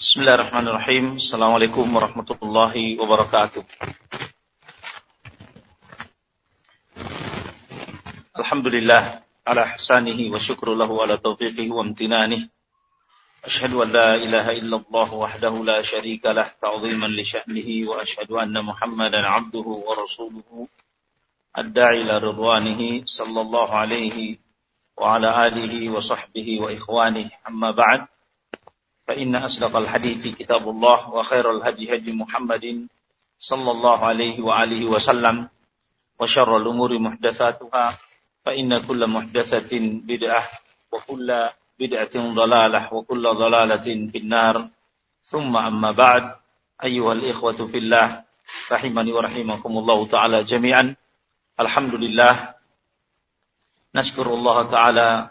بسم الله الرحمن الرحيم السلام عليكم ورحمة الله وبركاته الحمد لله على حسانه وشكر له على توفيقه وامتنانه أشهد أن لا إله إلا الله وحده لا شريك له تعظيما لشأنه وأشهد أن محمدا عبده ورسوله الداعي إلى رضوانه صلى الله عليه وعلى آله وصحبه وإخوانه أما بعد فإن أصدق الحديث كتاب الله وخير الهدي هدي محمد صلى الله عليه وآله وسلم وشر الأمور محدثاتها فإن كل محدثة بدعة وكل بدعة ضلالة وكل ضلالة في النار. ثم أما بعد أيها الإخوة في الله رحمني ورحمكم الله تعالى جميعا. الحمد لله. نشكر الله تعالى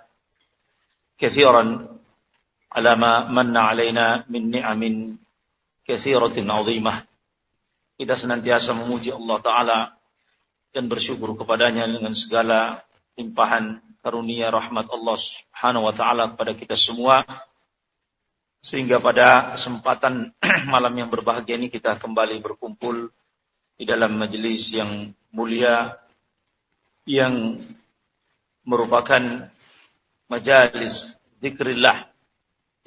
كثيرا على ما من علينا من نعم كثيرة عظيمة kita senantiasa memuji Allah Ta'ala dan bersyukur kepadanya dengan segala limpahan karunia rahmat Allah Subhanahu wa taala kepada kita semua sehingga pada kesempatan malam yang berbahagia ini kita kembali berkumpul di dalam majelis yang mulia yang merupakan majalis zikrillah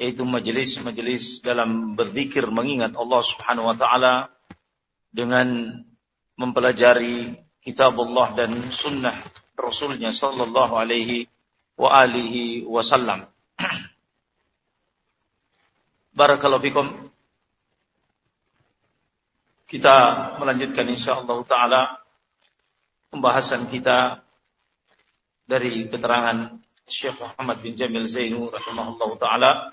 yaitu majelis-majelis dalam berzikir mengingat Allah Subhanahu wa taala dengan mempelajari kitab Allah dan sunnah Rasulnya sallallahu alaihi wa alihi wasallam. Barakallahu fikum. Kita melanjutkan insyaallah taala pembahasan kita dari keterangan Syekh Muhammad bin Jamil Zainu rahimahullah taala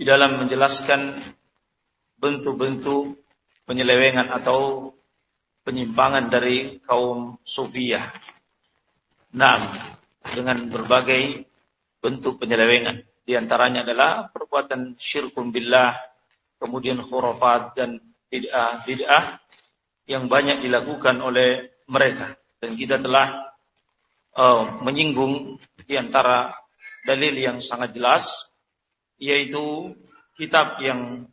di dalam menjelaskan bentuk-bentuk penyelewengan atau penyimpangan dari kaum sufiyah. Nah, dengan berbagai bentuk penyelewengan. Di antaranya adalah perbuatan syirkun billah, kemudian khurafat dan bid'ah bid'ah yang banyak dilakukan oleh mereka. Dan kita telah uh, menyinggung di antara dalil yang sangat jelas yaitu kitab yang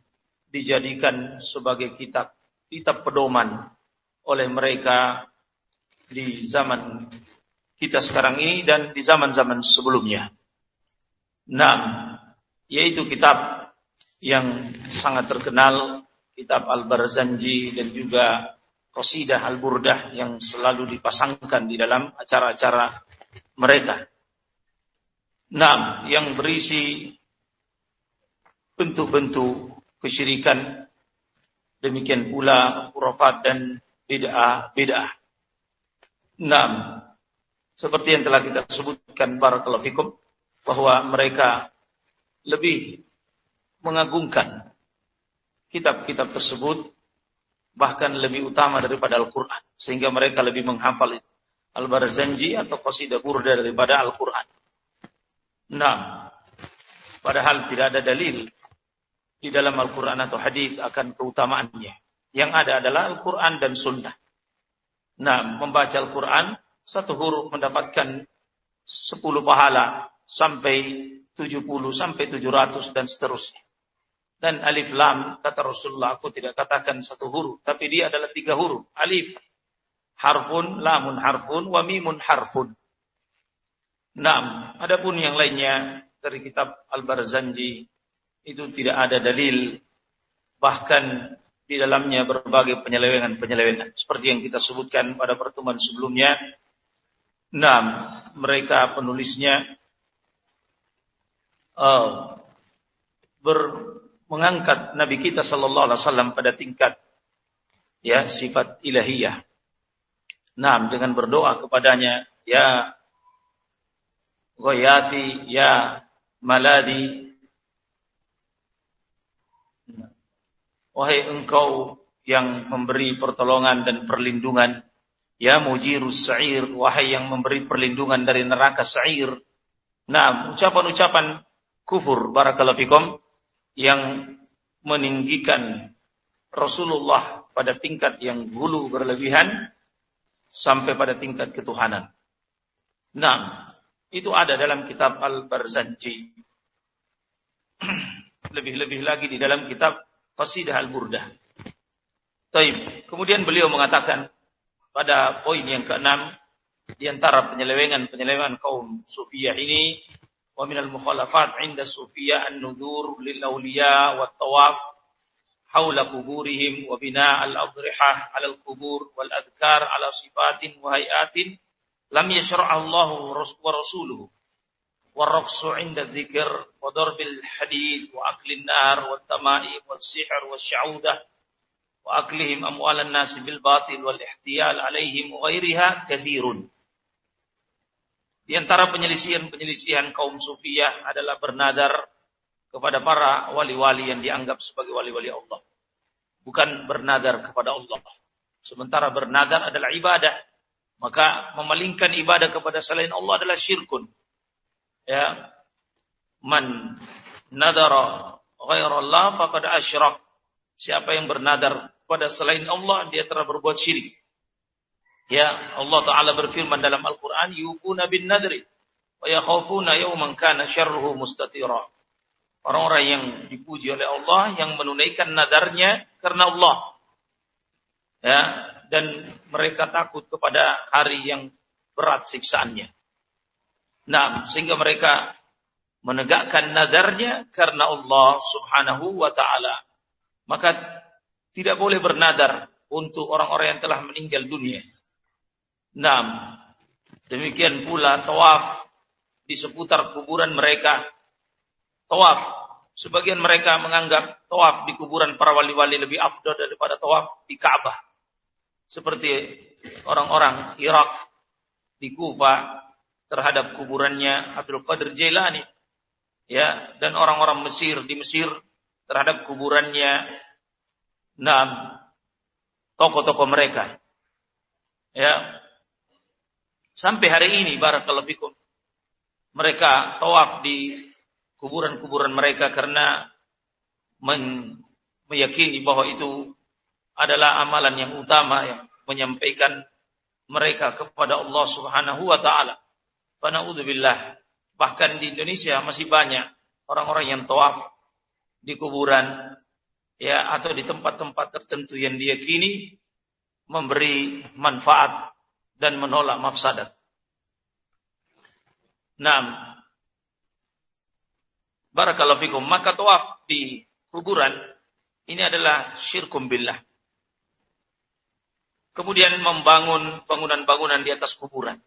dijadikan sebagai kitab kitab pedoman oleh mereka di zaman kita sekarang ini dan di zaman-zaman sebelumnya. Nah, yaitu kitab yang sangat terkenal, kitab Al-Barzanji dan juga Qasidah Al-Burdah yang selalu dipasangkan di dalam acara-acara mereka. Nah, yang berisi bentuk-bentuk kesyirikan demikian pula khurafat dan bid'ah bid'ah. Enam, seperti yang telah kita sebutkan barakallahu fikum bahwa mereka lebih mengagungkan kitab-kitab tersebut bahkan lebih utama daripada Al-Qur'an sehingga mereka lebih menghafal Al-Barzanji atau qasidah burda daripada Al-Qur'an. Nah, padahal tidak ada dalil di dalam Al-Quran atau hadis akan keutamaannya. Yang ada adalah Al-Quran dan Sunnah. Nah, membaca Al-Quran, satu huruf mendapatkan sepuluh pahala sampai tujuh puluh sampai tujuh ratus dan seterusnya. Dan alif lam, kata Rasulullah, aku tidak katakan satu huruf, tapi dia adalah tiga huruf. Alif, harfun, lamun harfun, wa mimun harfun. Nah, adapun yang lainnya dari kitab Al-Barzanji, itu tidak ada dalil bahkan di dalamnya berbagai penyelewengan-penyelewengan seperti yang kita sebutkan pada pertemuan sebelumnya. Nah, mereka penulisnya uh, ber, mengangkat Nabi kita Sallallahu Alaihi Wasallam pada tingkat ya sifat ilahiyah. Nah, dengan berdoa kepadanya, ya Goyati, ya Maladi, Wahai engkau yang memberi pertolongan dan perlindungan. Ya mujirus sa'ir. Wahai yang memberi perlindungan dari neraka sa'ir. Nah, ucapan-ucapan kufur barakallahu fikum yang meninggikan Rasulullah pada tingkat yang gulu berlebihan sampai pada tingkat ketuhanan. Nah, itu ada dalam kitab Al-Barzanji. lebih-lebih lagi di dalam kitab Qasidah Al-Burdah. Taib. Kemudian beliau mengatakan pada poin yang keenam di antara penyelewengan-penyelewengan kaum sufiyah ini wa minal mukhalafat 'inda sufiyah an-nudur lil awliya wat tawaf haula kuburihim wa bina al-adrihah 'ala al-qubur wal adhkar 'ala sifatin wa hayatin lam yashra'ahu Allah wa rasuluhu والرقص عند الذكر وضرب الحديد وأكل النار والتمائم والسحر والشعوذة وأكلهم أموال الناس بالباطل والاحتيال عليهم وغيرها كثير Di antara penyelisihan-penyelisihan kaum sufiyah adalah bernadar kepada para wali-wali yang dianggap sebagai wali-wali Allah. Bukan bernadar kepada Allah. Sementara bernadar adalah ibadah. Maka memalingkan ibadah kepada selain Allah adalah syirkun. Ya. Man nadara ghairallah faqad asyrak. Siapa yang bernadar pada selain Allah, dia telah berbuat syirik. Ya, Allah Ta'ala berfirman dalam Al-Quran, Yufuna bin nadri, wa yakhafuna yawman kana syarruhu mustatira. Orang-orang yang dipuji oleh Allah, yang menunaikan nadarnya karena Allah. Ya, dan mereka takut kepada hari yang berat siksaannya. Nah, sehingga mereka menegakkan nadarnya karena Allah Subhanahu wa taala. Maka tidak boleh bernadar untuk orang-orang yang telah meninggal dunia. Nah, demikian pula tawaf di seputar kuburan mereka. Tawaf, sebagian mereka menganggap tawaf di kuburan para wali-wali lebih afdol daripada tawaf di Ka'bah. Seperti orang-orang Irak di Kufa terhadap kuburannya Abdul Qadir Jailani. Ya, dan orang-orang Mesir di Mesir terhadap kuburannya Nah, tokoh-tokoh mereka. Ya. Sampai hari ini barakallahu fikum mereka tawaf di kuburan-kuburan mereka karena men meyakini bahwa itu adalah amalan yang utama yang menyampaikan mereka kepada Allah Subhanahu wa taala. Fana'udzubillah. Bahkan di Indonesia masih banyak orang-orang yang tawaf di kuburan ya atau di tempat-tempat tertentu yang diyakini memberi manfaat dan menolak mafsadat. Nah, Barakallahu fikum. Maka tawaf di kuburan ini adalah syirkum billah. Kemudian membangun bangunan-bangunan di atas kuburan.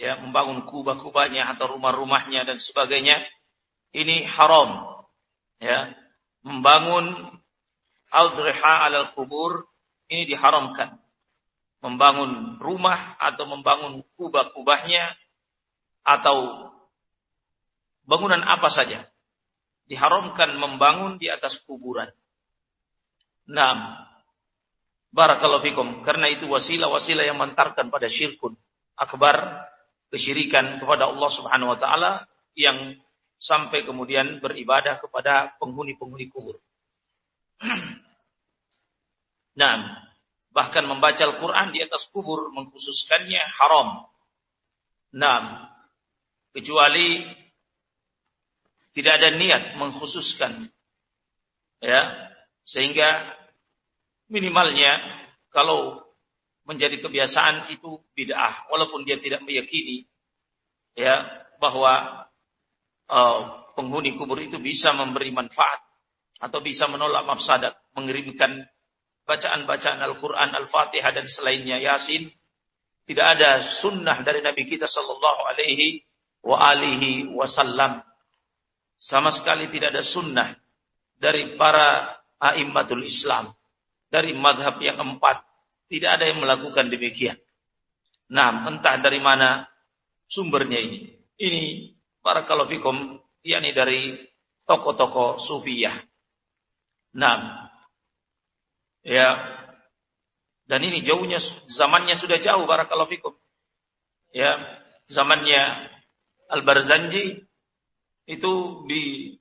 Ya, membangun kubah-kubahnya atau rumah-rumahnya dan sebagainya. Ini haram. Ya, membangun al-driha alal kubur ini diharamkan. Membangun rumah atau membangun kubah-kubahnya atau bangunan apa saja. Diharamkan membangun di atas kuburan. Nah, barakallahu fikum. Karena itu wasilah-wasilah yang mentarkan pada syirkun akbar, kesyirikan kepada Allah Subhanahu wa taala yang sampai kemudian beribadah kepada penghuni-penghuni kubur. nah, bahkan membaca Al-Quran di atas kubur mengkhususkannya haram. Nah, kecuali tidak ada niat mengkhususkan. Ya, sehingga minimalnya kalau menjadi kebiasaan itu bid'ah walaupun dia tidak meyakini ya bahwa uh, penghuni kubur itu bisa memberi manfaat atau bisa menolak mafsadat, mengirimkan bacaan-bacaan Al-Quran, Al-Fatihah dan selainnya, Yasin. Tidak ada sunnah dari Nabi kita Sallallahu Alaihi wa alihi wasallam. Sama sekali tidak ada sunnah dari para a'immatul Islam. Dari madhab yang empat. Tidak ada yang melakukan demikian. Nah, entah dari mana sumbernya ini. Ini para kalafikum, yakni dari tokoh-tokoh sufiyah. Nah, ya, dan ini jauhnya zamannya sudah jauh barakallahu fikum. Ya, zamannya Al-Barzanji itu di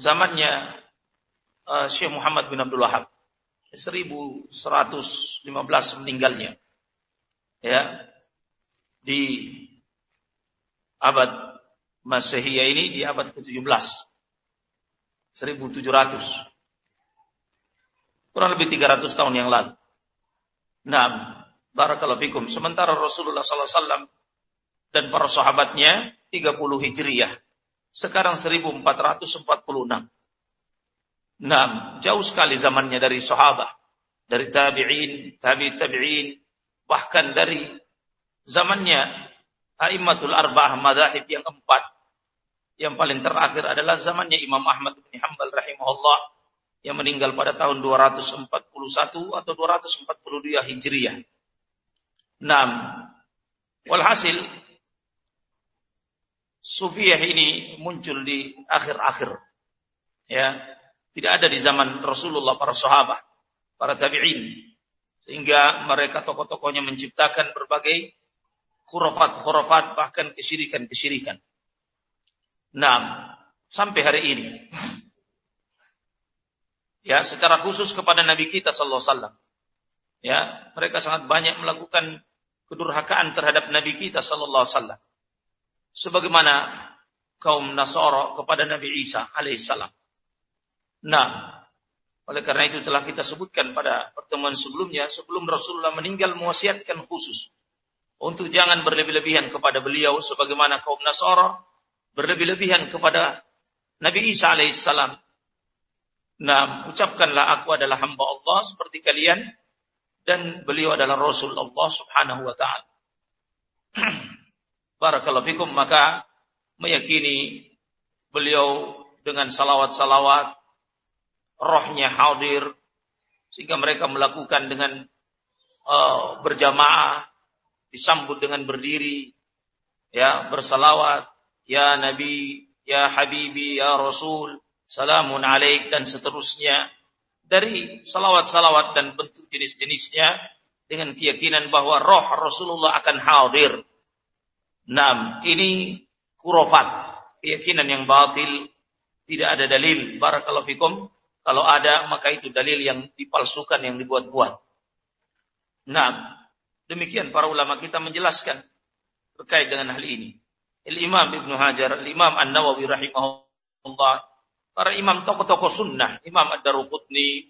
zamannya uh, Syekh Muhammad bin Abdul Wahab. 1115 meninggalnya. Ya. Di abad Masehiyah ini di abad ke-17. 1700. Kurang lebih 300 tahun yang lalu. Nah, barakallahu fikum. Sementara Rasulullah SAW dan para sahabatnya 30 Hijriyah. Sekarang 1446. Nah, jauh sekali zamannya dari sahabat, dari tabi'in, tabi tabi'in, bahkan dari zamannya A'immatul Arba'ah madhahib yang empat. Yang paling terakhir adalah zamannya Imam Ahmad bin Hanbal rahimahullah yang meninggal pada tahun 241 atau 242 Hijriah. Nah, walhasil Sufiyah ini muncul di akhir-akhir. Ya, tidak ada di zaman Rasulullah para sahabat, para tabi'in. Sehingga mereka tokoh-tokohnya menciptakan berbagai khurafat-khurafat bahkan kesyirikan-kesyirikan. Nah, sampai hari ini. Ya, secara khusus kepada Nabi kita sallallahu alaihi wasallam. Ya, mereka sangat banyak melakukan kedurhakaan terhadap Nabi kita sallallahu alaihi wasallam. Sebagaimana kaum Nasara kepada Nabi Isa alaihissalam. Nah, oleh karena itu telah kita sebutkan pada pertemuan sebelumnya, sebelum Rasulullah meninggal mewasiatkan khusus untuk jangan berlebih-lebihan kepada beliau sebagaimana kaum Nasara berlebih-lebihan kepada Nabi Isa alaihissalam. Nah, ucapkanlah aku adalah hamba Allah seperti kalian dan beliau adalah Rasul Allah subhanahu wa ta'ala. Barakallahu fikum maka meyakini beliau dengan salawat-salawat rohnya hadir sehingga mereka melakukan dengan uh, berjamaah disambut dengan berdiri ya bersalawat ya nabi ya habibi ya rasul salamun alaik dan seterusnya dari salawat-salawat dan bentuk jenis-jenisnya dengan keyakinan bahwa roh Rasulullah akan hadir. Nam, ini kurofat, keyakinan yang batil, tidak ada dalil. Barakallahu fikum. Kalau ada, maka itu dalil yang dipalsukan, yang dibuat-buat. Nah, Demikian para ulama kita menjelaskan terkait dengan hal ini. Al-Imam Ibnu Hajar, Al-Imam An-Nawawi rahimahullah, para imam tokoh-tokoh sunnah, Imam Ad-Daruqutni,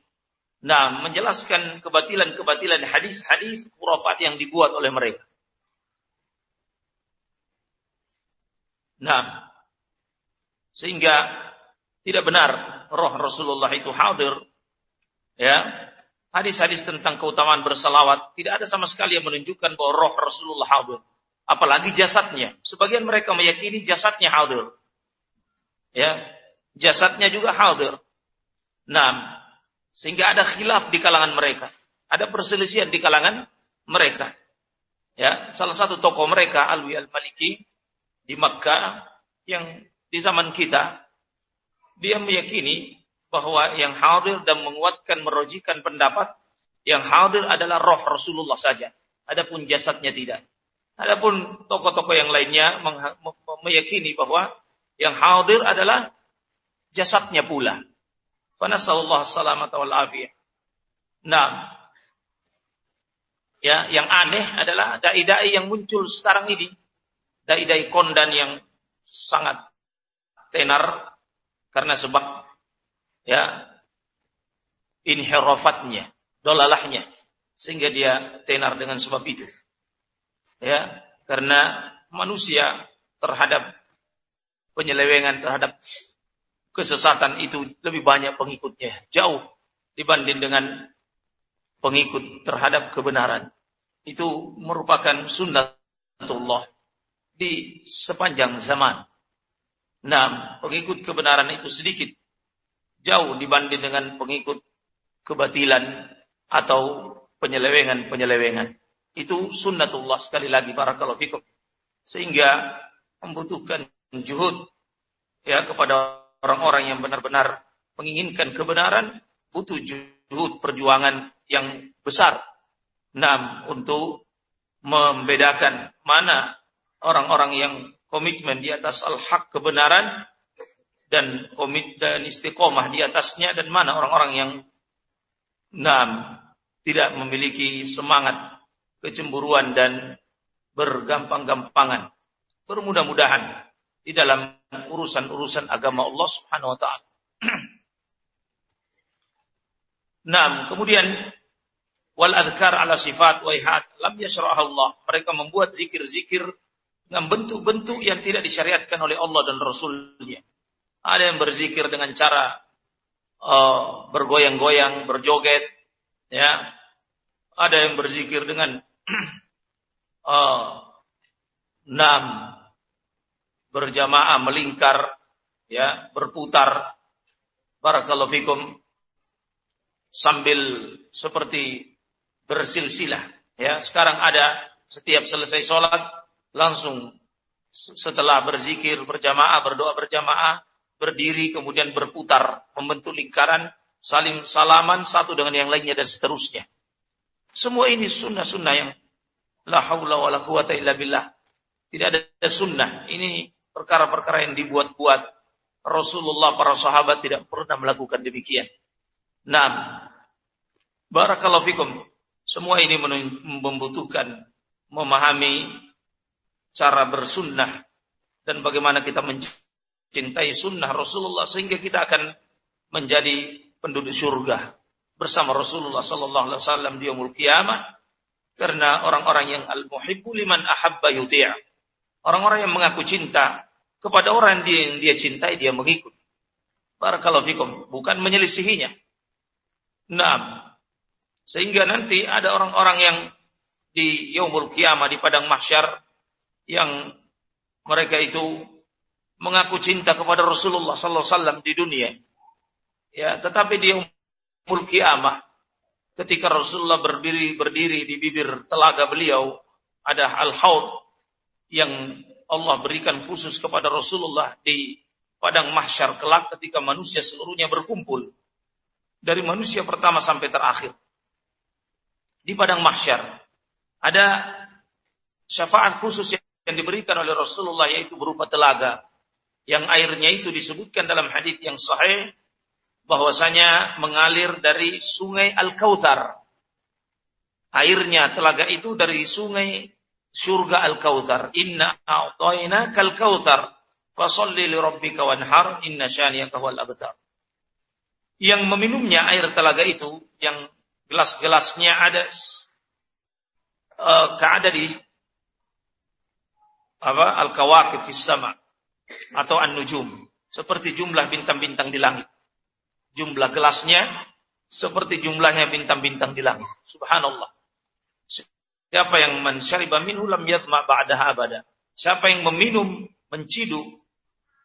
nah menjelaskan kebatilan-kebatilan hadis-hadis khurafat yang dibuat oleh mereka. Nah, sehingga tidak benar roh Rasulullah itu hadir ya hadis-hadis tentang keutamaan bersalawat tidak ada sama sekali yang menunjukkan bahwa roh Rasulullah hadir. Apalagi jasadnya. Sebagian mereka meyakini jasadnya hadir. Ya, jasadnya juga hadir. Nah, sehingga ada khilaf di kalangan mereka. Ada perselisihan di kalangan mereka. Ya, salah satu tokoh mereka Alwi Al-Maliki di Makkah yang di zaman kita dia meyakini bahwa yang hadir dan menguatkan merojikan pendapat yang hadir adalah roh Rasulullah saja. Adapun jasadnya tidak. Adapun tokoh-tokoh yang lainnya meyakini bahwa yang hadir adalah jasadnya pula. Fanasallallahu salamata wal afiyah. Nah, ya, yang aneh adalah dai-dai yang muncul sekarang ini. Dai-dai kondan yang sangat tenar karena sebab ya inhirafatnya, dolalahnya sehingga dia tenar dengan sebab itu. Ya, karena manusia terhadap penyelewengan terhadap kesesatan itu lebih banyak pengikutnya, jauh dibanding dengan pengikut terhadap kebenaran. Itu merupakan sunnatullah di sepanjang zaman. Nah, pengikut kebenaran itu sedikit jauh dibanding dengan pengikut kebatilan atau penyelewengan-penyelewengan. Itu sunnatullah sekali lagi barakallahu fikum. Sehingga membutuhkan juhud ya kepada orang-orang yang benar-benar menginginkan kebenaran butuh juhud perjuangan yang besar. Enam untuk membedakan mana orang-orang yang komitmen di atas al-haq kebenaran dan komit dan istiqomah di atasnya dan mana orang-orang yang enam tidak memiliki semangat kecemburuan dan bergampang-gampangan bermudah-mudahan di dalam urusan-urusan agama Allah Subhanahu wa taala Nah, kemudian wal adhkar ala sifat wa ihad lam yashra'ah Allah. Mereka membuat zikir-zikir dengan bentuk-bentuk yang tidak disyariatkan oleh Allah dan Rasulnya. Ada yang berzikir dengan cara uh, bergoyang-goyang, berjoget, ya. Ada yang berzikir dengan uh, enam berjamaah melingkar, ya, berputar. Barakallahu fikum sambil seperti bersilsilah. Ya, sekarang ada setiap selesai sholat langsung setelah berzikir berjamaah, berdoa berjamaah, berdiri kemudian berputar membentuk lingkaran saling salaman satu dengan yang lainnya dan seterusnya. Semua ini sunnah-sunnah yang la haula wala quwata illa billah. Tidak ada sunnah. Ini perkara-perkara yang dibuat-buat. Rasulullah para sahabat tidak pernah melakukan demikian. Nah, barakallahu fikum. Semua ini membutuhkan memahami cara bersunnah dan bagaimana kita mencintai sunnah Rasulullah sehingga kita akan menjadi penduduk surga bersama Rasulullah sallallahu alaihi wasallam di yaumul kiamah karena orang-orang yang al-muhibbu liman ahabba yuti'. Orang-orang yang mengaku cinta kepada orang yang dia cintai dia mengikut. Barakallahu fikum, bukan menyelisihinya. Nah, sehingga nanti ada orang-orang yang di yaumul kiamah di padang mahsyar yang mereka itu mengaku cinta kepada Rasulullah sallallahu alaihi wasallam di dunia. Ya, tetapi di yaumul kiamah ketika Rasulullah berdiri berdiri di bibir telaga beliau ada al-haud yang Allah berikan khusus kepada Rasulullah di padang mahsyar kelak ketika manusia seluruhnya berkumpul. Dari manusia pertama sampai terakhir. Di padang mahsyar. Ada syafaat khusus yang diberikan oleh Rasulullah yaitu berupa telaga yang airnya itu disebutkan dalam hadis yang sahih bahwasanya mengalir dari sungai Al-Kautsar. Airnya telaga itu dari sungai surga Al-Kautsar. Inna a'tayna kal kautsar fasalli li rabbika wanhar inna syani'aka huwal abtar. Yang meminumnya air telaga itu yang gelas-gelasnya ada uh, keada di apa al-kawakib fis sama atau an-nujum seperti jumlah bintang-bintang di langit. Jumlah gelasnya seperti jumlahnya bintang-bintang di langit. Subhanallah. Siapa yang mensyariba minhu lam yatma ba'daha abada. Siapa yang meminum, menciduk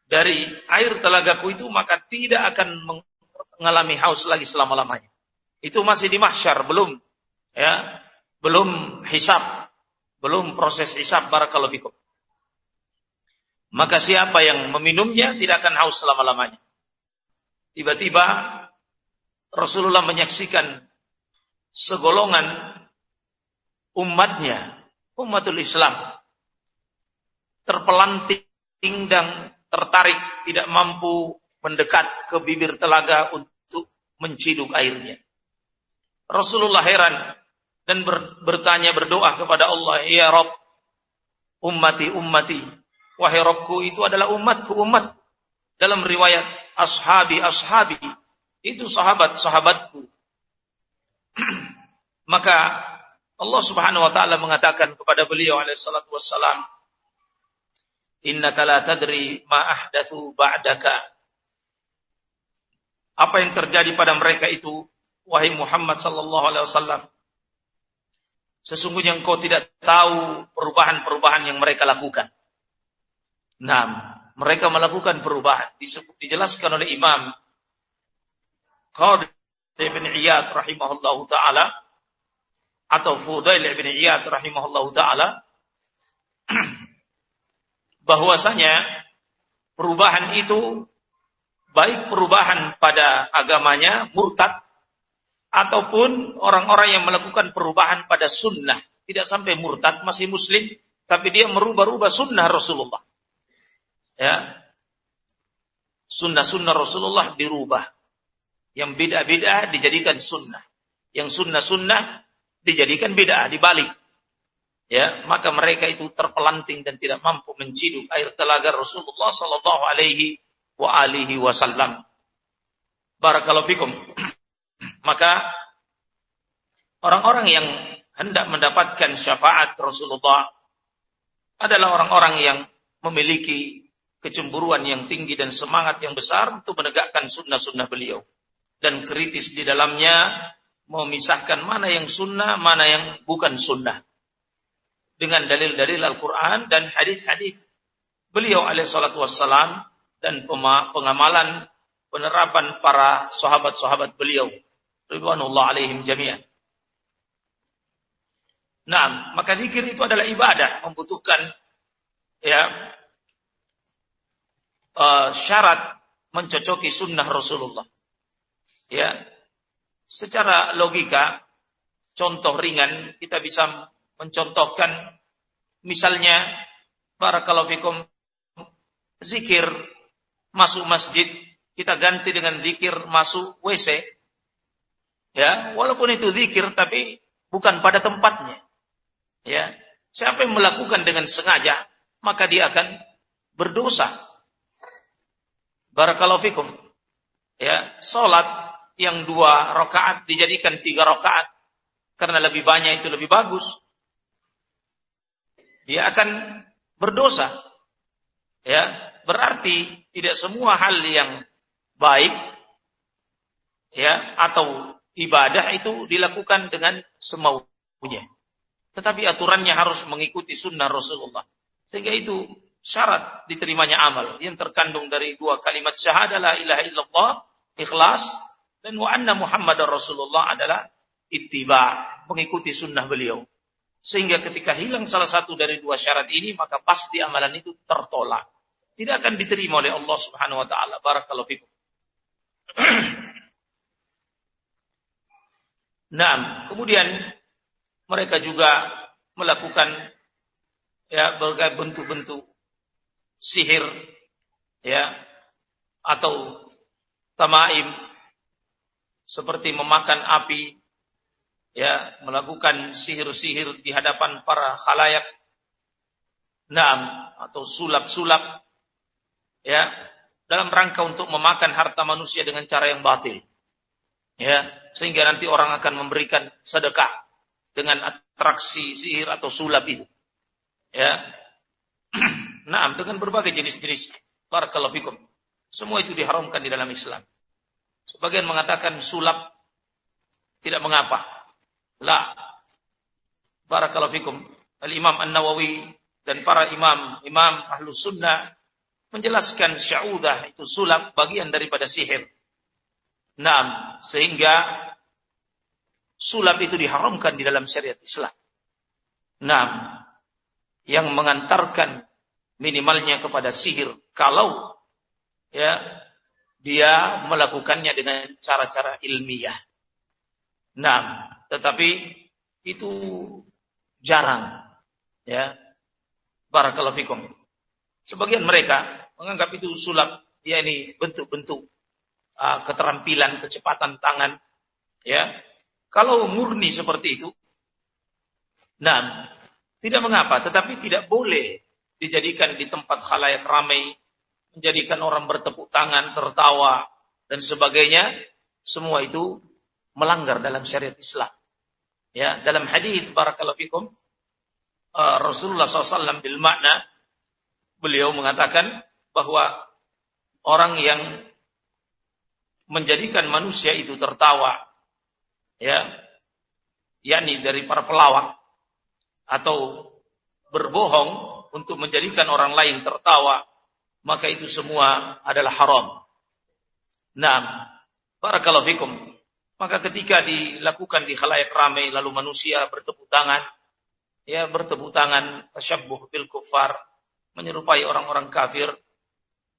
dari air telagaku itu maka tidak akan mengalami haus lagi selama-lamanya. Itu masih di mahsyar, belum ya, belum hisab, belum proses hisab barakallahu fikum maka siapa yang meminumnya tidak akan haus selama-lamanya. Tiba-tiba Rasulullah menyaksikan segolongan umatnya, umatul Islam, terpelanting dan tertarik, tidak mampu mendekat ke bibir telaga untuk menciduk airnya. Rasulullah heran dan bertanya berdoa kepada Allah, Ya Rob, ummati ummati, Wahai Robku itu adalah umatku umat. Dalam riwayat ashabi ashabi itu sahabat sahabatku. Maka Allah Subhanahu wa taala mengatakan kepada beliau alaihi salatu wassalam, "Innaka la tadri ba'daka." Apa yang terjadi pada mereka itu wahai Muhammad sallallahu alaihi wasallam? Sesungguhnya engkau tidak tahu perubahan-perubahan yang mereka lakukan. Nah, mereka melakukan perubahan. Dijelaskan oleh Imam Qadhi bin Iyad rahimahullahu taala atau Fudail bin Iyad rahimahullahu taala bahwasanya perubahan itu baik perubahan pada agamanya murtad ataupun orang-orang yang melakukan perubahan pada sunnah. Tidak sampai murtad masih muslim tapi dia merubah-rubah sunnah Rasulullah ya sunnah-sunnah Rasulullah dirubah. Yang bid'ah-bid'ah dijadikan sunnah. Yang sunnah-sunnah dijadikan bid'ah, dibalik. Ya, maka mereka itu terpelanting dan tidak mampu menciduk air telaga Rasulullah sallallahu alaihi wa alihi wasallam. Barakallahu fikum. Maka orang-orang yang hendak mendapatkan syafaat Rasulullah adalah orang-orang yang memiliki kecemburuan yang tinggi dan semangat yang besar untuk menegakkan sunnah-sunnah beliau. Dan kritis di dalamnya memisahkan mana yang sunnah, mana yang bukan sunnah. Dengan dalil-dalil Al-Quran dan hadis-hadis beliau alaihissalatu wassalam dan pengamalan penerapan para sahabat-sahabat beliau. Ridwanullah alaihim jami'an. Nah, maka zikir itu adalah ibadah, membutuhkan ya uh, syarat mencocoki sunnah Rasulullah. Ya, secara logika, contoh ringan kita bisa mencontohkan, misalnya barakallahu fikum zikir masuk masjid kita ganti dengan zikir masuk WC. Ya, walaupun itu zikir tapi bukan pada tempatnya. Ya, siapa yang melakukan dengan sengaja, maka dia akan berdosa. Barakallahu fikum. Ya, salat yang dua rakaat dijadikan tiga rakaat karena lebih banyak itu lebih bagus. Dia akan berdosa. Ya, berarti tidak semua hal yang baik ya atau ibadah itu dilakukan dengan semaunya. Tetapi aturannya harus mengikuti sunnah Rasulullah. Sehingga itu syarat diterimanya amal yang terkandung dari dua kalimat syahadah la ilaha illallah, ikhlas dan wa anna Muhammadar Rasulullah adalah ittiba, mengikuti sunnah beliau. Sehingga ketika hilang salah satu dari dua syarat ini, maka pasti amalan itu tertolak. Tidak akan diterima oleh Allah Subhanahu wa taala. Barakallahu fikum. nah, kemudian mereka juga melakukan ya berbagai bentuk-bentuk sihir ya atau tamaim seperti memakan api ya melakukan sihir-sihir di hadapan para khalayak Naam atau sulap-sulap ya dalam rangka untuk memakan harta manusia dengan cara yang batil. Ya, sehingga nanti orang akan memberikan sedekah dengan atraksi sihir atau sulap itu. Ya. Nah, dengan berbagai jenis-jenis barakallahu fikum. Semua itu diharamkan di dalam Islam. Sebagian mengatakan sulap tidak mengapa. La. Barakallahu fikum. Al-Imam An-Nawawi dan para imam, imam ahlu sunnah menjelaskan syaudah itu sulap bagian daripada sihir. Nah, sehingga sulap itu diharamkan di dalam syariat Islam. Nah, yang mengantarkan minimalnya kepada sihir kalau ya dia melakukannya dengan cara-cara ilmiah. Nah, tetapi itu jarang ya. Barakallahu fikum. Sebagian mereka menganggap itu sulap ya ini bentuk-bentuk uh, keterampilan, kecepatan tangan ya kalau murni seperti itu, nah, tidak mengapa, tetapi tidak boleh dijadikan di tempat khalayak ramai, menjadikan orang bertepuk tangan, tertawa, dan sebagainya. Semua itu melanggar dalam syariat Islam. Ya, dalam hadis barakallahu fikum uh, Rasulullah SAW bil makna beliau mengatakan bahwa orang yang menjadikan manusia itu tertawa ya yakni dari para pelawak atau berbohong untuk menjadikan orang lain tertawa maka itu semua adalah haram. Nah, barakallahu fikum. Maka ketika dilakukan di khalayak ramai lalu manusia bertepuk tangan, ya bertepuk tangan tasyabbuh bil kufar, menyerupai orang-orang kafir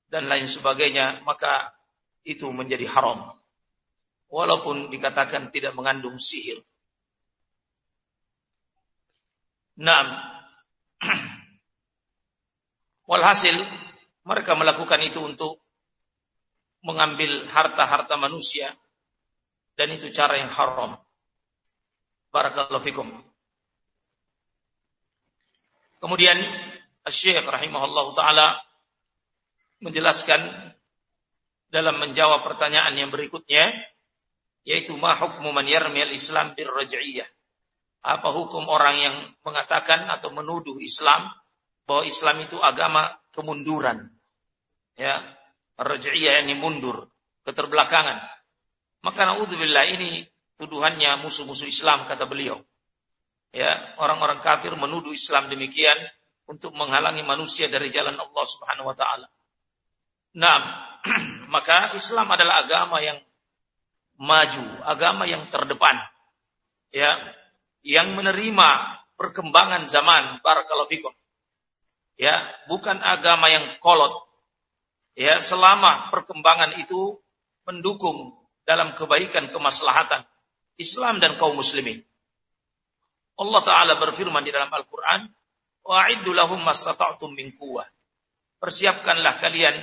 dan lain sebagainya, maka itu menjadi haram walaupun dikatakan tidak mengandung sihir. Nah, walhasil mereka melakukan itu untuk mengambil harta-harta manusia dan itu cara yang haram. Barakallahu fikum. Kemudian Syekh rahimahullah taala menjelaskan dalam menjawab pertanyaan yang berikutnya yaitu ma hukmu man yarmi al-Islam birraj'iyah. Apa hukum orang yang mengatakan atau menuduh Islam bahwa Islam itu agama kemunduran. Ya, raj'iyah ini mundur, keterbelakangan. Maka naudzubillah ini tuduhannya musuh-musuh Islam kata beliau. Ya, orang-orang kafir menuduh Islam demikian untuk menghalangi manusia dari jalan Allah Subhanahu wa taala. Nah, maka Islam adalah agama yang maju, agama yang terdepan. Ya, yang menerima perkembangan zaman barakallahu fikum. Ya, bukan agama yang kolot. Ya, selama perkembangan itu mendukung dalam kebaikan kemaslahatan Islam dan kaum muslimin. Allah taala berfirman di dalam Al-Qur'an, "Wa'iddu lahum mastata'tum min quwwah." Persiapkanlah kalian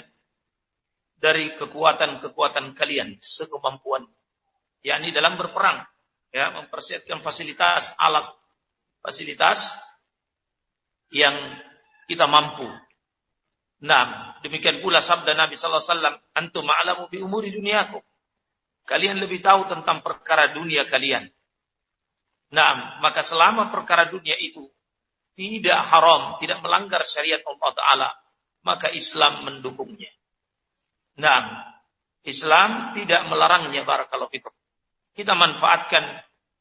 dari kekuatan-kekuatan kalian sekemampuan yakni dalam berperang, ya, mempersiapkan fasilitas alat fasilitas yang kita mampu. Nah, demikian pula sabda Nabi sallallahu alaihi wasallam, "Antum a'lamu bi umuri dunyakum." Kalian lebih tahu tentang perkara dunia kalian. Nah, maka selama perkara dunia itu tidak haram, tidak melanggar syariat Allah Ta'ala, maka Islam mendukungnya. Nah, Islam tidak melarangnya barakallahu fikum kita manfaatkan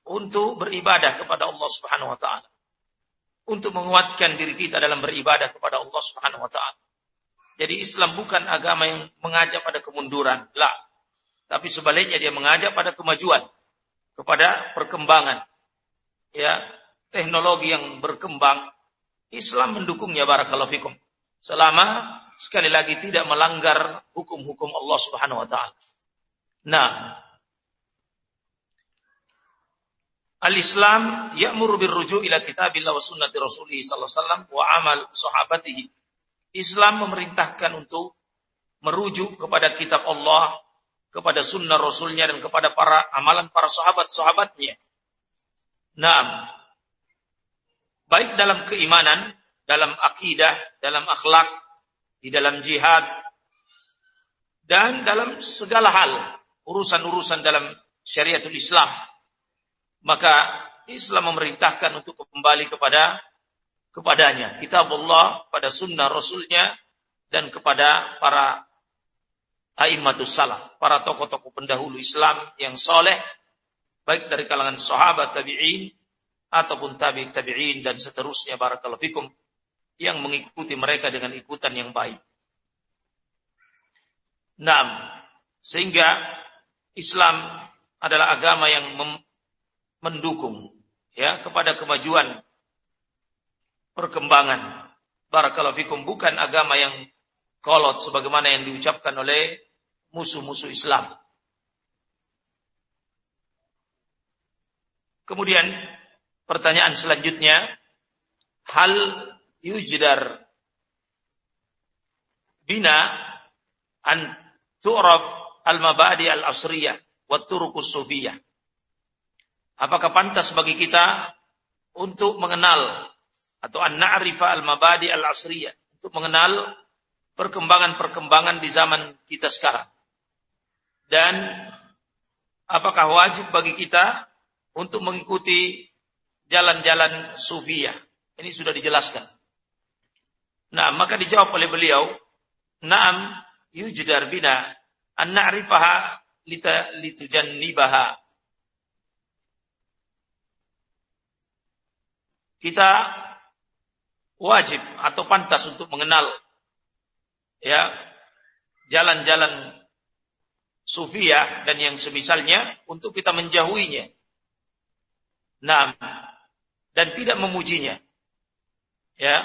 untuk beribadah kepada Allah Subhanahu wa taala. Untuk menguatkan diri kita dalam beribadah kepada Allah Subhanahu wa taala. Jadi Islam bukan agama yang mengajak pada kemunduran, lah. Tapi sebaliknya dia mengajak pada kemajuan, kepada perkembangan. Ya, teknologi yang berkembang, Islam mendukungnya barakallahu fikum. Selama sekali lagi tidak melanggar hukum-hukum Allah Subhanahu wa taala. Nah, Al-Islam ya'muru birruju ila kitabillah wa sunnati rasulih sallallahu alaihi wasallam wa amal sahabatihi. Islam memerintahkan untuk merujuk kepada kitab Allah, kepada sunnah rasulnya dan kepada para amalan para sahabat-sahabatnya. Nah, baik dalam keimanan, dalam akidah, dalam akhlak, di dalam jihad, dan dalam segala hal, urusan-urusan dalam syariatul Islam maka Islam memerintahkan untuk kembali kepada kepadanya, kitab Allah, pada sunnah Rasulnya, dan kepada para aimatus salaf, para tokoh-tokoh pendahulu Islam yang soleh, baik dari kalangan sahabat tabi'in, ataupun tabi' tabi'in, dan seterusnya, barakallahu fikum, yang mengikuti mereka dengan ikutan yang baik. Nah, sehingga Islam adalah agama yang mendukung ya kepada kemajuan perkembangan barakallahu fikum bukan agama yang kolot sebagaimana yang diucapkan oleh musuh-musuh Islam. Kemudian pertanyaan selanjutnya hal yujdar bina an tu'raf al-mabadi al-asriyah wa turukus sufiyah Apakah pantas bagi kita untuk mengenal atau an-na'rifa al-mabadi al-asriyah, untuk mengenal perkembangan-perkembangan di zaman kita sekarang. Dan apakah wajib bagi kita untuk mengikuti jalan-jalan sufiyah? Ini sudah dijelaskan. Nah, maka dijawab oleh beliau, "Na'am yujdar bina an na'rifaha litujannibaha kita wajib atau pantas untuk mengenal ya jalan-jalan sufiah dan yang semisalnya untuk kita menjauhinya. Nah, dan tidak memujinya. Ya.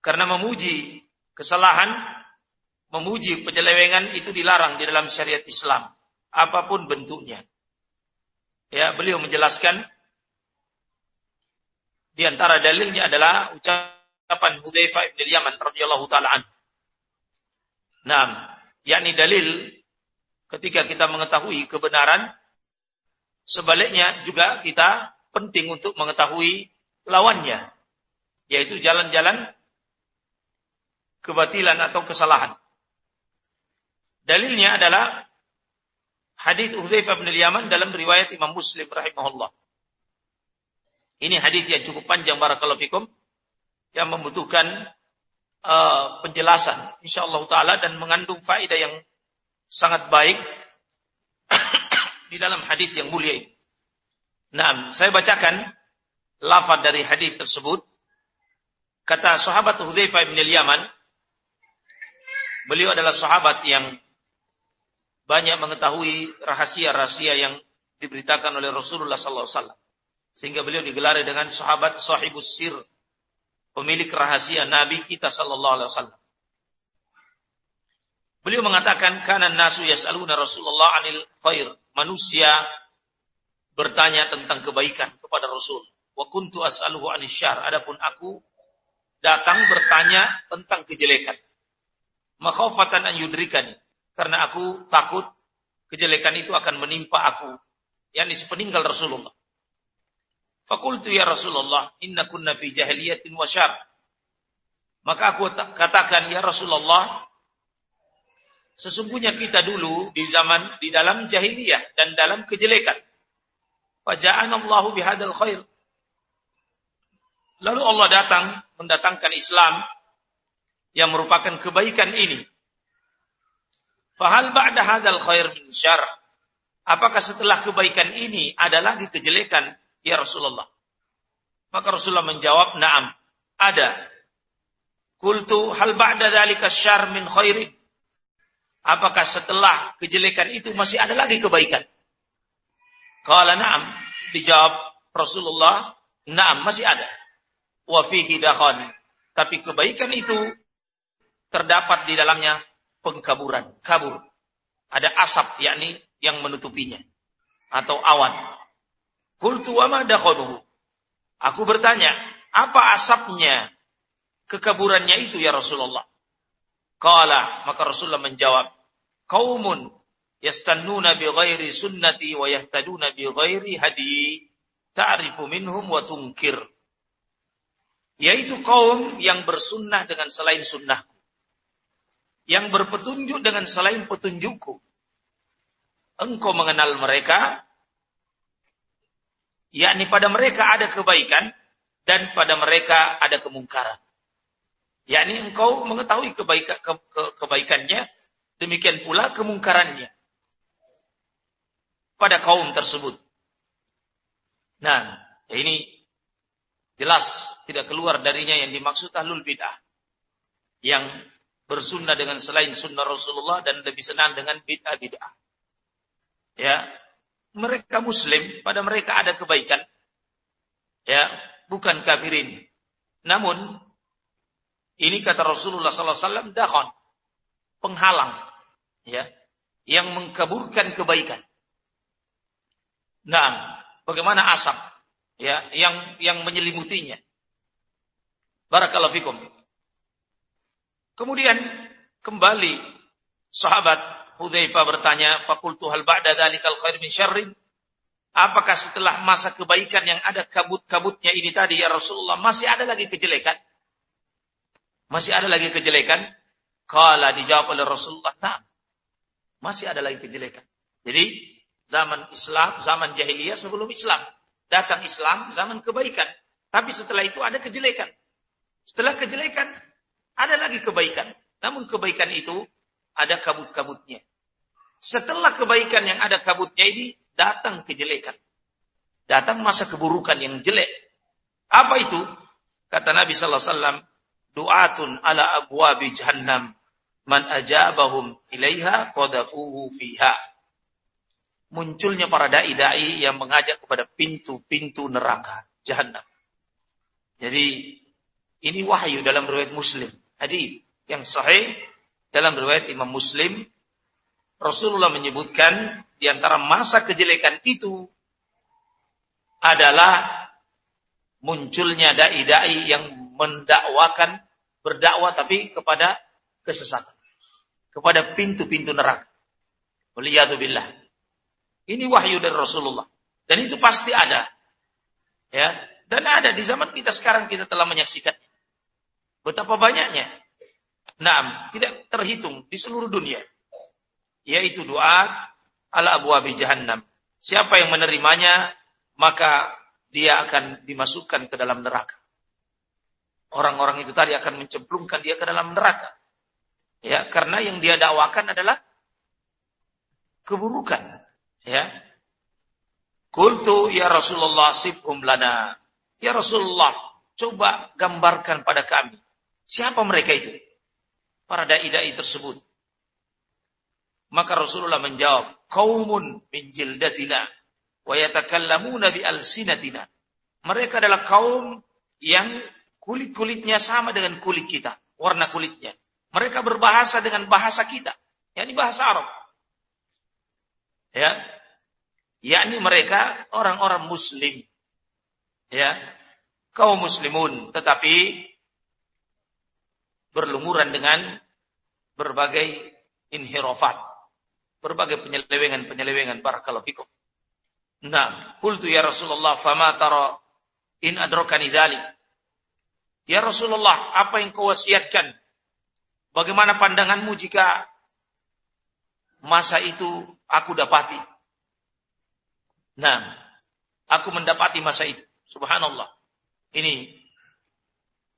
Karena memuji kesalahan, memuji penyelewengan itu dilarang di dalam syariat Islam, apa pun bentuknya. Ya, beliau menjelaskan di antara dalilnya adalah ucapan Hudzaifah bin Yaman radhiyallahu taala. Nah, yakni dalil ketika kita mengetahui kebenaran sebaliknya juga kita penting untuk mengetahui lawannya yaitu jalan-jalan kebatilan atau kesalahan. Dalilnya adalah hadis Hudzaifah bin Yaman dalam riwayat Imam Muslim rahimahullah. Ini hadis yang cukup panjang barakallahu fikum yang membutuhkan uh, penjelasan insyaallah taala dan mengandung faedah yang sangat baik di dalam hadis yang mulia ini. Nah, saya bacakan lafaz dari hadis tersebut. Kata sahabat Hudzaifah bin Yaman, beliau adalah sahabat yang banyak mengetahui rahasia-rahasia yang diberitakan oleh Rasulullah sallallahu alaihi wasallam. Sehingga beliau digelari dengan sahabat sahibus sir, pemilik rahasia Nabi kita sallallahu alaihi wasallam. Beliau mengatakan kana nasu yas'aluna Rasulullah anil khair. Manusia bertanya tentang kebaikan kepada Rasul. Wa kuntu as'aluhu anis syar. Adapun aku datang bertanya tentang kejelekan. Makhafatan an yudrikani karena aku takut kejelekan itu akan menimpa aku. Yang sepeninggal Rasulullah. Fakultu ya Rasulullah, inna kunna fi jahiliyatin wa syar. Maka aku katakan ya Rasulullah, sesungguhnya kita dulu di zaman di dalam jahiliyah dan dalam kejelekan. Faja'an Allahu bihadal khair. Lalu Allah datang mendatangkan Islam yang merupakan kebaikan ini Fahal ba'da hadal khair min syar. Apakah setelah kebaikan ini ada lagi kejelekan ya Rasulullah? Maka Rasulullah menjawab, "Na'am, ada." Kultu hal ba'da dzalika syar min khairin. Apakah setelah kejelekan itu masih ada lagi kebaikan? Kala na'am. Dijawab Rasulullah, na'am, masih ada. Wa fihi. Tapi kebaikan itu terdapat di dalamnya pengkaburan, kabur. Ada asap yakni yang menutupinya atau awan. Qultu wa ma Aku bertanya, apa asapnya kekaburannya itu ya Rasulullah? Qala, maka Rasulullah menjawab, qaumun yastannuna bi ghairi sunnati wa yahtaduna bi ghairi hadi ta'rifu minhum wa tunkir. Yaitu kaum yang bersunnah dengan selain sunnah yang berpetunjuk dengan selain petunjukku. Engkau mengenal mereka, yakni pada mereka ada kebaikan dan pada mereka ada kemungkaran. Yakni engkau mengetahui kebaikan, ke, ke, kebaikannya, demikian pula kemungkarannya pada kaum tersebut. Nah, ini jelas tidak keluar darinya yang dimaksud ahlul bid'ah. Yang bersunnah dengan selain sunnah Rasulullah dan lebih senang dengan bid'ah bid'ah. Ya, mereka Muslim, pada mereka ada kebaikan. Ya, bukan kafirin. Namun ini kata Rasulullah SAW dahon, penghalang, ya, yang mengkaburkan kebaikan. Nah, bagaimana asap, ya, yang yang menyelimutinya. Barakallahu fikum. Kemudian kembali sahabat Hudzaifah bertanya, "Fakultu hal ba'da dzalikal khair min syarrin?" Apakah setelah masa kebaikan yang ada kabut-kabutnya ini tadi ya Rasulullah masih ada lagi kejelekan? Masih ada lagi kejelekan? Kala dijawab oleh Rasulullah, "Nah, masih ada lagi kejelekan." Jadi zaman Islam, zaman jahiliyah sebelum Islam, datang Islam zaman kebaikan. Tapi setelah itu ada kejelekan. Setelah kejelekan ada lagi kebaikan. Namun kebaikan itu ada kabut-kabutnya. Setelah kebaikan yang ada kabutnya ini, datang kejelekan. Datang masa keburukan yang jelek. Apa itu? Kata Nabi Sallallahu Alaihi Wasallam, Du'atun ala abwabi jahannam. Man ajabahum ilaiha qadafuhu fiha. Munculnya para da'i-da'i yang mengajak kepada pintu-pintu neraka. Jahannam. Jadi, ini wahyu dalam riwayat Muslim hadis yang sahih dalam riwayat Imam Muslim Rasulullah menyebutkan di antara masa kejelekan itu adalah munculnya dai-dai yang mendakwakan berdakwah tapi kepada kesesatan kepada pintu-pintu neraka. Waliyadzubillah. Ini wahyu dari Rasulullah dan itu pasti ada. Ya, dan ada di zaman kita sekarang kita telah menyaksikannya. Betapa banyaknya. Nah, tidak terhitung di seluruh dunia. Yaitu doa ala abwabi jahannam. Siapa yang menerimanya, maka dia akan dimasukkan ke dalam neraka. Orang-orang itu tadi akan mencemplungkan dia ke dalam neraka. Ya, karena yang dia dakwakan adalah keburukan. Ya. Kultu ya Rasulullah sifhum lana. Ya Rasulullah, coba gambarkan pada kami. Siapa mereka itu? Para dai-dai tersebut. Maka Rasulullah menjawab, kaumun min jildatina wa yatakallamuna bi alsinatina. Mereka adalah kaum yang kulit-kulitnya sama dengan kulit kita, warna kulitnya. Mereka berbahasa dengan bahasa kita, yakni bahasa Arab. Ya. Yakni mereka orang-orang muslim. Ya. Kaum muslimun tetapi berlumuran dengan berbagai inhirafat, berbagai penyelewengan-penyelewengan barakallahu fikum. Nah, qultu ya Rasulullah fama tara in adrokani dzalik. Ya Rasulullah, apa yang kau wasiatkan? Bagaimana pandanganmu jika masa itu aku dapati? Nah, aku mendapati masa itu. Subhanallah. Ini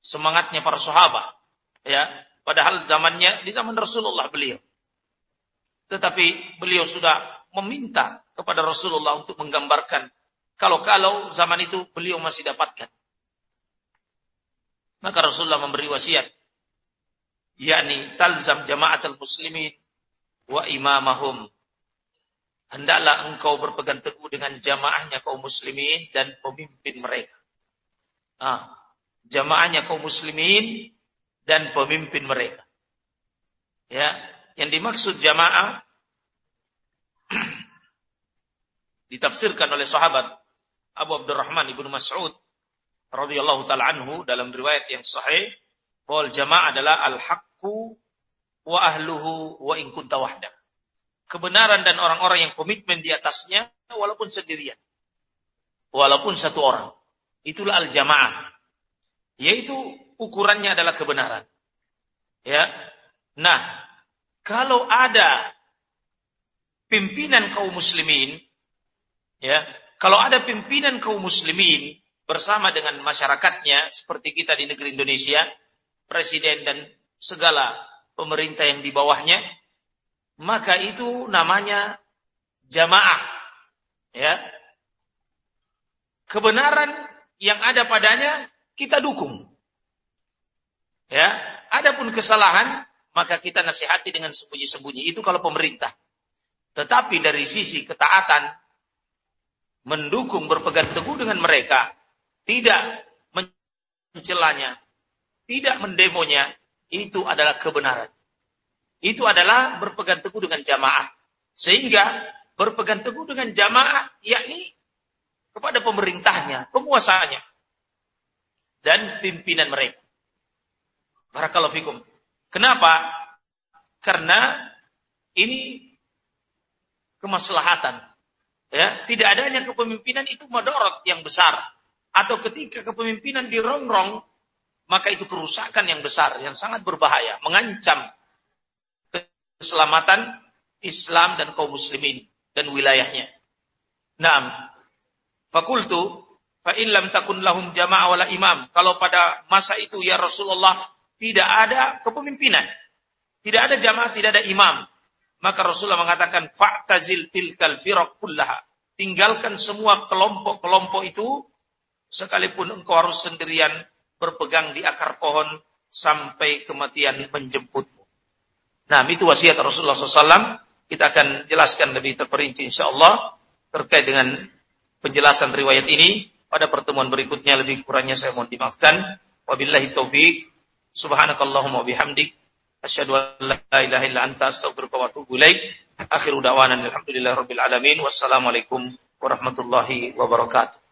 semangatnya para sahabat. Ya, padahal zamannya di zaman Rasulullah beliau. Tetapi beliau sudah meminta kepada Rasulullah untuk menggambarkan kalau-kalau zaman itu beliau masih dapatkan. Maka Rasulullah memberi wasiat yakni talzam jama'atul muslimin wa imamahum hendaklah engkau berpegang teguh dengan jamaahnya kaum muslimin dan pemimpin mereka. Ah, jamaahnya kaum muslimin dan pemimpin mereka. Ya, yang dimaksud jamaah ditafsirkan oleh sahabat Abu Abdurrahman ibnu Mas'ud radhiyallahu taala anhu dalam riwayat yang sahih bahwa jamaah adalah al-haqqu wa ahluhu wa in kunta wahda. Kebenaran dan orang-orang yang komitmen di atasnya walaupun sendirian. Walaupun satu orang. Itulah al-jamaah. Yaitu ukurannya adalah kebenaran. Ya. Nah, kalau ada pimpinan kaum muslimin ya, kalau ada pimpinan kaum muslimin bersama dengan masyarakatnya seperti kita di negeri Indonesia, presiden dan segala pemerintah yang di bawahnya, maka itu namanya jamaah. Ya. Kebenaran yang ada padanya kita dukung. Ya, adapun kesalahan maka kita nasihati dengan sembunyi-sembunyi. Itu kalau pemerintah. Tetapi dari sisi ketaatan mendukung berpegang teguh dengan mereka tidak mencelanya, tidak mendemonya, itu adalah kebenaran. Itu adalah berpegang teguh dengan jamaah. Sehingga berpegang teguh dengan jamaah yakni kepada pemerintahnya, penguasanya dan pimpinan mereka. Barakallahu fikum. Kenapa? Karena ini kemaslahatan. Ya, tidak adanya kepemimpinan itu madorot yang besar atau ketika kepemimpinan dirongrong, maka itu kerusakan yang besar, yang sangat berbahaya, mengancam keselamatan Islam dan kaum muslimin dan wilayahnya. Naam. Fakultu fa in lam takun lahum jamaah wala imam. Kalau pada masa itu ya Rasulullah tidak ada kepemimpinan, tidak ada jamaah, tidak ada imam, maka Rasulullah mengatakan fa'tazil tilkal firaq kullaha. Tinggalkan semua kelompok-kelompok itu sekalipun engkau harus sendirian berpegang di akar pohon sampai kematian menjemputmu. Nah, itu wasiat Rasulullah SAW. Kita akan jelaskan lebih terperinci insya Allah terkait dengan penjelasan riwayat ini pada pertemuan berikutnya lebih kurangnya saya mohon dimaafkan. Wabillahi taufik. Subhanakallahumma bihamdik. Asyhadu an la ilaha illa anta astaghfiruka wa atubu ilaik. Akhiru da'wana alhamdulillahi rabbil alamin. Wassalamualaikum warahmatullahi wabarakatuh.